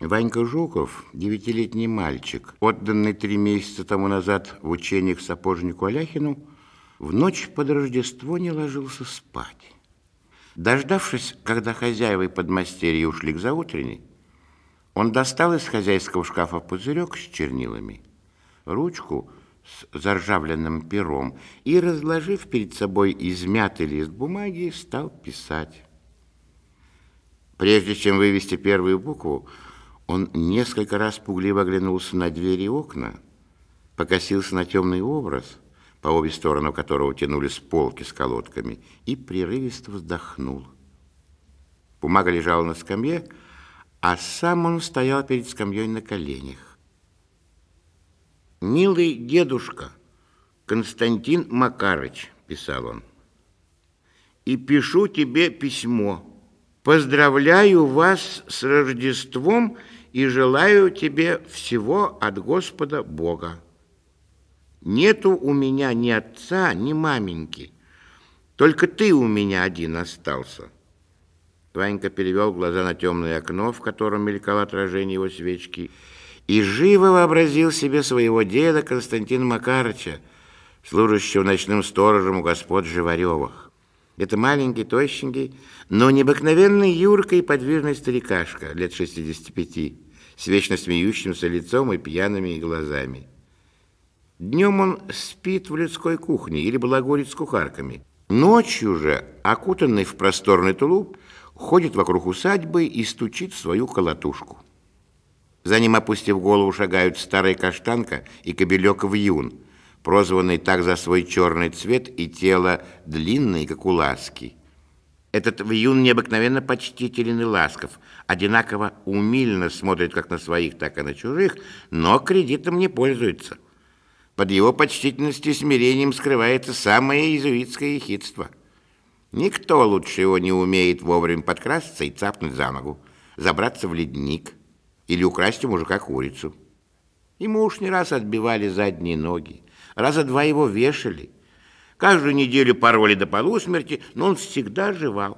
Ванька Жуков, девятилетний мальчик, отданный три месяца тому назад в учение к сапожнику Аляхину, в ночь под Рождество не ложился спать. Дождавшись, когда хозяева и подмастерья ушли к заутренней, он достал из хозяйского шкафа пузырек с чернилами, ручку с заржавленным пером и, разложив перед собой измятый лист бумаги, стал писать. Прежде чем вывести первую букву, он несколько раз пугливо оглянулся на двери и окна, покосился на темный образ, по обе стороны которого тянулись полки с колодками, и прерывисто вздохнул. Бумага лежала на скамье, а сам он стоял перед скамьей на коленях. «Милый дедушка, Константин Макарыч», — писал он, — «и пишу тебе письмо. Поздравляю вас с Рождеством и желаю тебе всего от Господа Бога. Нету у меня ни отца, ни маменьки, только ты у меня один остался». Ванька перевел глаза на темное окно, в котором мелькало отражение его свечки, и живо вообразил себе своего деда Константина Макарыча, служащего ночным сторожем у господ Живаревых. Это маленький, тощенький, но необыкновенный Юрка и подвижный старикашка лет 65, с вечно смеющимся лицом и пьяными глазами. Днем он спит в людской кухне или балагурит с кухарками. Ночью же, окутанный в просторный тулуп, ходит вокруг усадьбы и стучит в свою колотушку. За ним, опустив голову, шагают старая каштанка и кобелек вьюн, прозванный так за свой черный цвет и тело длинное, как у ласки. Этот вьюн необыкновенно почтителен и ласков, одинаково умильно смотрит как на своих, так и на чужих, но кредитом не пользуется. Под его почтительностью и смирением скрывается самое иезуитское ехидство – Никто лучше его не умеет вовремя подкрасться и цапнуть за ногу, забраться в ледник или украсть у мужика курицу. Ему уж не раз отбивали задние ноги, раза два его вешали. Каждую неделю пароли до полусмерти, но он всегда жевал.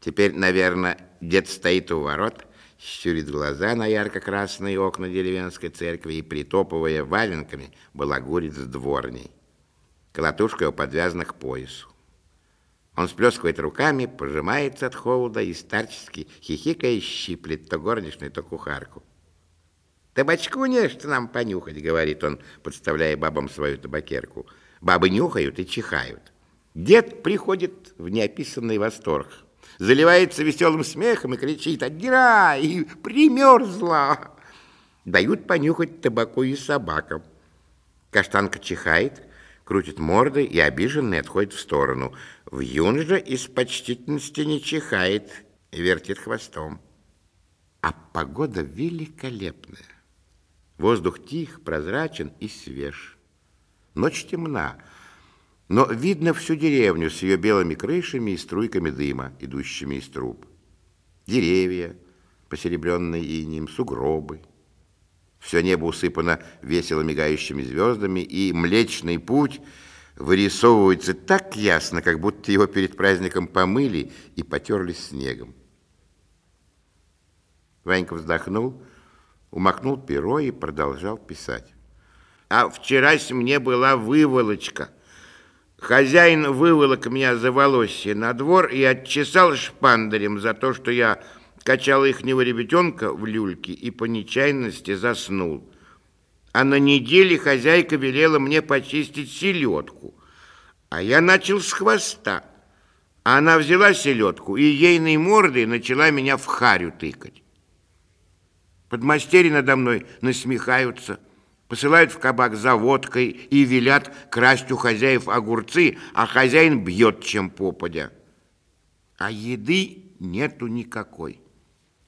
Теперь, наверное, дед стоит у ворот, щурит глаза на ярко-красные окна деревенской церкви и, притопывая валенками, балагурит с дворней. Колотушка его подвязана к поясу. Он сплескивает руками, пожимается от холода и старчески хихикая щиплет то горничную, то кухарку. «Табачку нечто нам понюхать», — говорит он, подставляя бабам свою табакерку. Бабы нюхают и чихают. Дед приходит в неописанный восторг, заливается веселым смехом и кричит «Отдирай! Примерзла!» Дают понюхать табаку и собакам. Каштанка чихает, крутит мордой и обиженный отходит в сторону. В же из почтительности не чихает и вертит хвостом. А погода великолепная. Воздух тих, прозрачен и свеж. Ночь темна, но видно всю деревню с ее белыми крышами и струйками дыма, идущими из труб. Деревья, посеребренные инеем, сугробы — все небо усыпано весело мигающими звездами, и Млечный Путь вырисовывается так ясно, как будто его перед праздником помыли и потерли снегом. Ванька вздохнул, умокнул перо и продолжал писать. А вчерась мне была выволочка. Хозяин выволок меня за волосье на двор и отчесал шпандарем за то, что я качал ихнего ребятенка в люльке и по нечаянности заснул. А на неделе хозяйка велела мне почистить селедку. А я начал с хвоста. А она взяла селедку и ейной мордой начала меня в харю тыкать. Подмастерья надо мной насмехаются, посылают в кабак за водкой и велят красть у хозяев огурцы, а хозяин бьет, чем попадя. А еды нету никакой.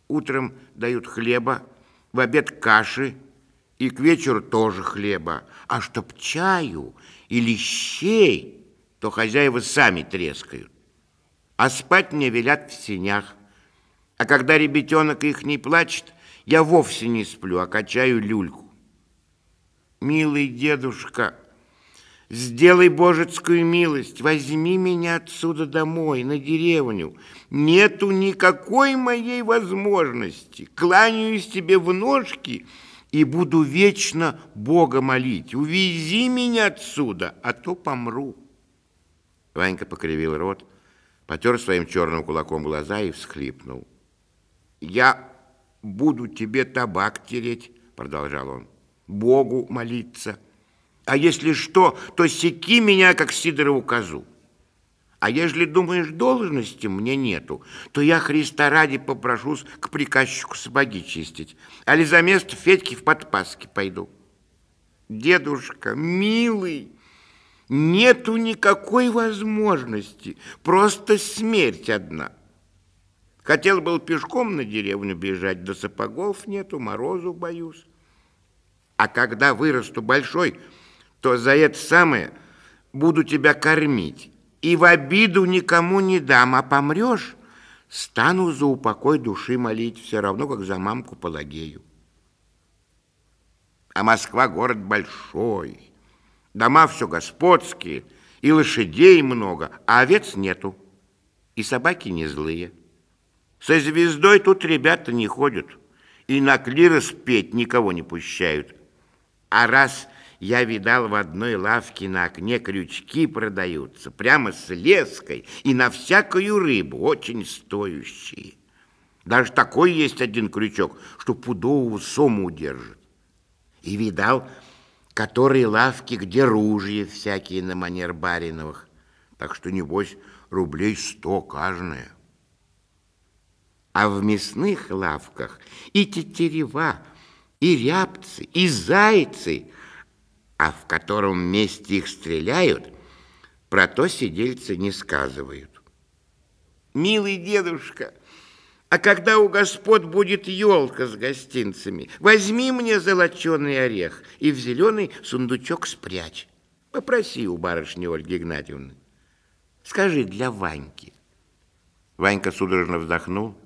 Утром дают хлеба, в обед каши и к вечеру тоже хлеба. А чтоб чаю или щей, то хозяева сами трескают. А спать мне велят в сенях. А когда ребятенок их не плачет, я вовсе не сплю, а качаю люльку. Милый дедушка, Сделай божецкую милость, возьми меня отсюда домой, на деревню. Нету никакой моей возможности. Кланяюсь тебе в ножки и буду вечно Бога молить. Увези меня отсюда, а то помру. Ванька покривил рот, потер своим черным кулаком глаза и всхлипнул. «Я буду тебе табак тереть», — продолжал он, — «Богу молиться». А если что, то секи меня, как Сидорову козу. А ежели думаешь, должности мне нету, то я Христа ради попрошусь к приказчику сапоги чистить, а ли за место Федьки в подпаске пойду. Дедушка, милый, нету никакой возможности, просто смерть одна. Хотел был пешком на деревню бежать, да сапогов нету, морозу боюсь. А когда вырасту большой, то за это самое буду тебя кормить. И в обиду никому не дам, а помрешь, стану за упокой души молить, все равно, как за мамку Пелагею. А Москва город большой, дома все господские, и лошадей много, а овец нету, и собаки не злые. Со звездой тут ребята не ходят, и на клирос петь никого не пущают. А раз я видал в одной лавке на окне крючки продаются, прямо с леской и на всякую рыбу, очень стоящие. Даже такой есть один крючок, что пудового сому удержит. И видал, которые лавки, где ружья всякие на манер бариновых. Так что, небось, рублей сто каждая. А в мясных лавках и тетерева, и рябцы, и зайцы – а в котором месте их стреляют, про то сидельцы не сказывают. Милый дедушка, а когда у господ будет елка с гостинцами, возьми мне золоченый орех и в зеленый сундучок спрячь. Попроси у барышни Ольги Игнатьевны. Скажи для Ваньки. Ванька судорожно вздохнул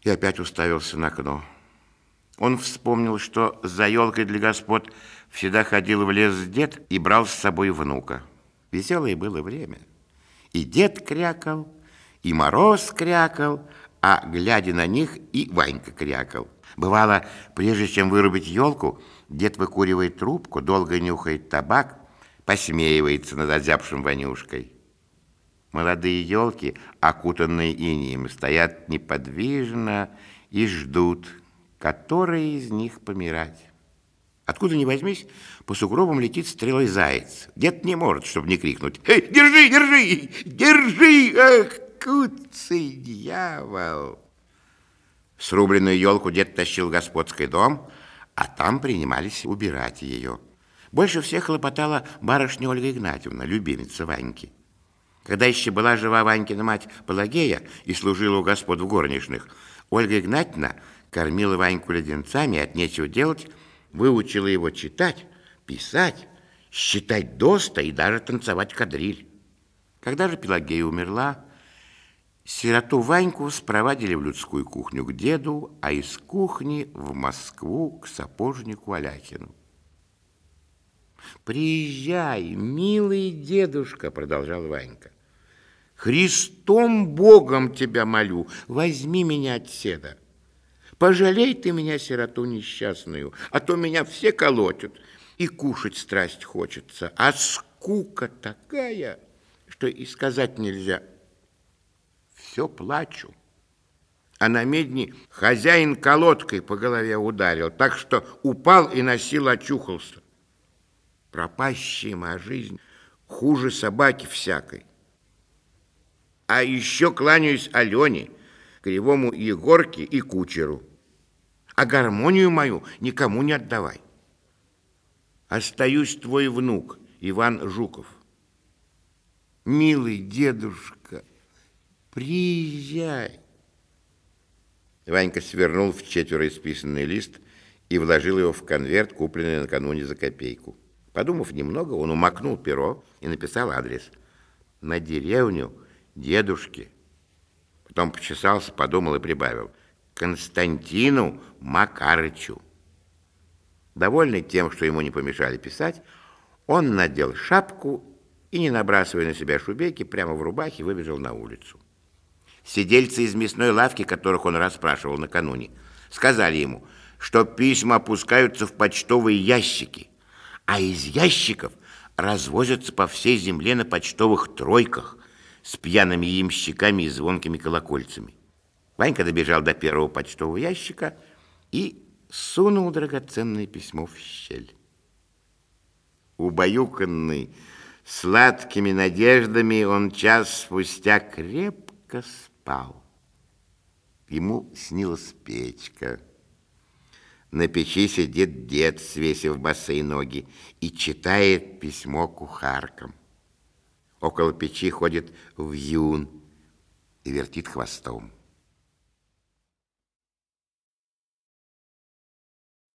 и опять уставился на окно. Он вспомнил, что за елкой для господ всегда ходил в лес дед и брал с собой внука. Веселое было время. И дед крякал, и мороз крякал, а, глядя на них, и Ванька крякал. Бывало, прежде чем вырубить елку, дед выкуривает трубку, долго нюхает табак, посмеивается над озябшим Ванюшкой. Молодые елки, окутанные инием, стоят неподвижно и ждут, который из них помирать. Откуда ни возьмись, по сугробам летит стрелой заяц. Дед не может, чтобы не крикнуть. «Эй, держи, держи, держи! Ах, куцый дьявол!» Срубленную елку дед тащил в господский дом, а там принимались убирать ее. Больше всех хлопотала барышня Ольга Игнатьевна, любимица Ваньки. Когда еще была жива Ванькина мать Пелагея и служила у господ в горничных, Ольга Игнатьевна кормила Ваньку леденцами, от нечего делать – выучила его читать, писать, считать доста и даже танцевать кадриль. Когда же Пелагея умерла, сироту Ваньку спровадили в людскую кухню к деду, а из кухни в Москву к сапожнику Аляхину. «Приезжай, милый дедушка», — продолжал Ванька. «Христом Богом тебя молю, возьми меня от седа. Пожалей ты меня, сироту несчастную, а то меня все колотят, и кушать страсть хочется, а скука такая, что и сказать нельзя. Все плачу. А на медне хозяин колодкой по голове ударил, так что упал и на силу очухался. Пропащая моя жизнь хуже собаки всякой. А еще кланяюсь Алене, кривому Егорке и кучеру а гармонию мою никому не отдавай. Остаюсь твой внук, Иван Жуков. Милый дедушка, приезжай. Ванька свернул в четверо исписанный лист и вложил его в конверт, купленный накануне за копейку. Подумав немного, он умакнул перо и написал адрес. На деревню дедушки. Потом почесался, подумал и прибавил – Константину Макарычу. Довольный тем, что ему не помешали писать, Он надел шапку и, не набрасывая на себя шубейки, прямо в рубахе выбежал на улицу. Сидельцы из мясной лавки, которых он расспрашивал накануне, сказали ему, что письма опускаются в почтовые ящики, а из ящиков развозятся по всей земле на почтовых тройках с пьяными ямщиками и звонкими колокольцами. Ванька добежал до первого почтового ящика и сунул драгоценное письмо в щель. Убаюканный сладкими надеждами, он час спустя крепко спал. Ему снилась печка. На печи сидит дед, свесив босые ноги, и читает письмо кухаркам. Около печи ходит вьюн и вертит хвостом.